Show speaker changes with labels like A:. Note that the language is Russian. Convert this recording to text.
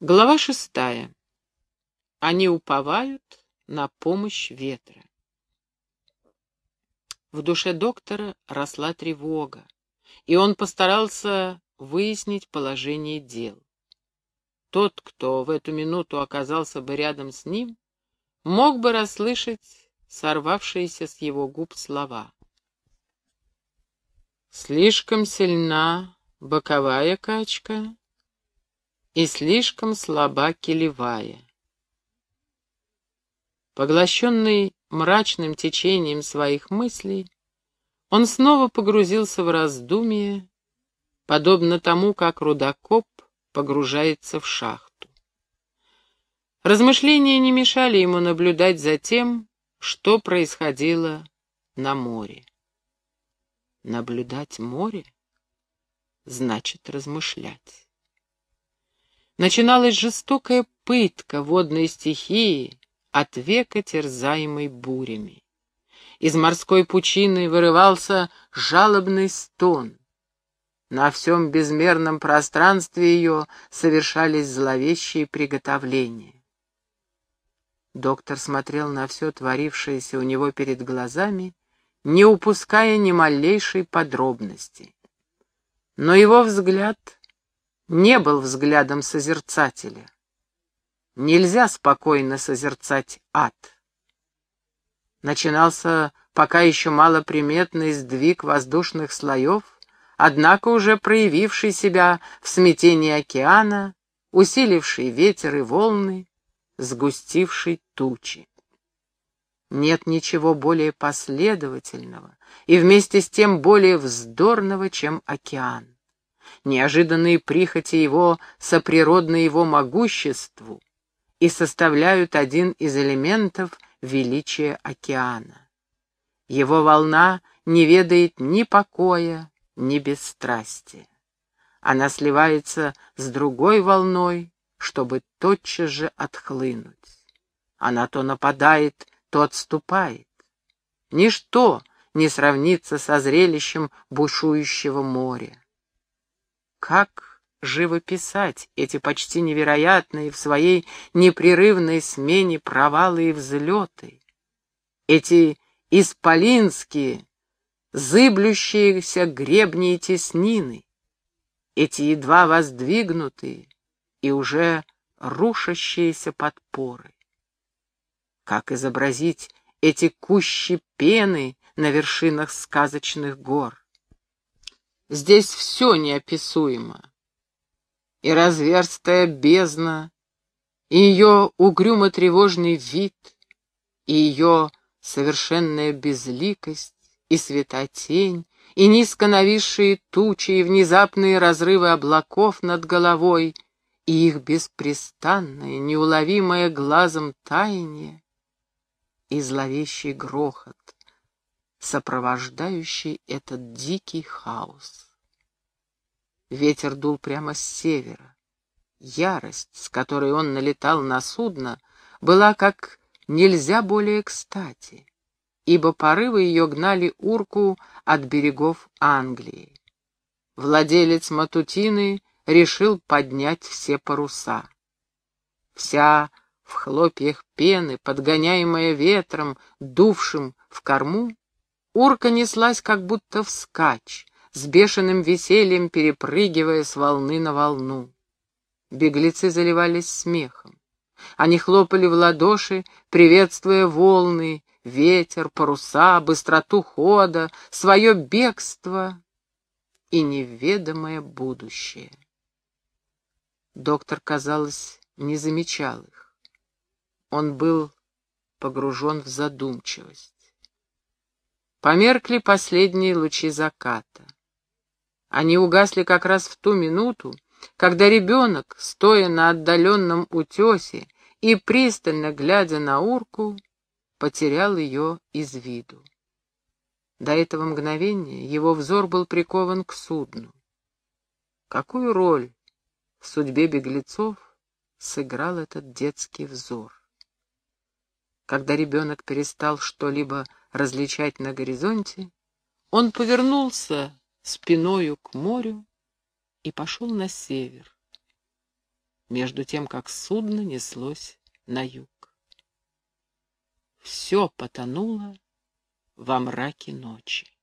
A: Глава шестая. Они уповают на помощь ветра. В душе доктора росла тревога, и он постарался выяснить положение дел. Тот, кто в эту минуту оказался бы рядом с ним, мог бы расслышать сорвавшиеся с его губ слова. «Слишком сильна боковая качка, и слишком слаба килевая. Поглощенный мрачным течением своих мыслей, он снова погрузился в раздумие, подобно тому, как рудокоп погружается в шахту. Размышления не мешали ему наблюдать за тем, что происходило на море. Наблюдать море значит размышлять начиналась жестокая пытка водной стихии от века терзаемой бурями. Из морской пучины вырывался жалобный стон. На всем безмерном пространстве ее совершались зловещие приготовления. Доктор смотрел на все творившееся у него перед глазами, не упуская ни малейшей подробности. Но его взгляд не был взглядом созерцателя. Нельзя спокойно созерцать ад. Начинался пока еще малоприметный сдвиг воздушных слоев, однако уже проявивший себя в смятении океана, усиливший ветер и волны, сгустивший тучи. Нет ничего более последовательного и вместе с тем более вздорного, чем океан неожиданные прихоти его соприродны его могуществу и составляют один из элементов величия океана. Его волна не ведает ни покоя, ни бесстрастия. Она сливается с другой волной, чтобы тотчас же отхлынуть. Она то нападает, то отступает. Ничто не сравнится со зрелищем бушующего моря. Как живописать эти почти невероятные в своей непрерывной смене провалы и взлеты? Эти исполинские, зыблющиеся гребни и теснины? Эти едва воздвигнутые и уже рушащиеся подпоры? Как изобразить эти кущи пены на вершинах сказочных гор? Здесь все неописуемо. И разверстая бездна, и ее угрюмо-тревожный вид, и ее совершенная безликость, и светотень, и низко нависшие тучи, и внезапные разрывы облаков над головой, и их беспрестанное, неуловимое глазом таяние, и зловещий грохот, сопровождающий этот дикий хаос. Ветер дул прямо с севера. Ярость, с которой он налетал на судно, была как нельзя более кстати, ибо порывы ее гнали урку от берегов Англии. Владелец Матутины решил поднять все паруса. Вся в хлопьях пены, подгоняемая ветром, дувшим в корму, Урка неслась как будто вскачь, с бешеным весельем перепрыгивая с волны на волну. Беглецы заливались смехом. Они хлопали в ладоши, приветствуя волны, ветер, паруса, быстроту хода, свое бегство и неведомое будущее. Доктор, казалось, не замечал их. Он был погружен в задумчивость. Померкли последние лучи заката. Они угасли как раз в ту минуту, когда ребенок, стоя на отдаленном утесе и пристально глядя на урку, потерял ее из виду. До этого мгновения его взор был прикован к судну. Какую роль в судьбе беглецов сыграл этот детский взор? Когда ребенок перестал что-либо различать на горизонте, он повернулся спиною к морю и пошел на север. между тем, как судно неслось на юг. Все потонуло во мраке ночи.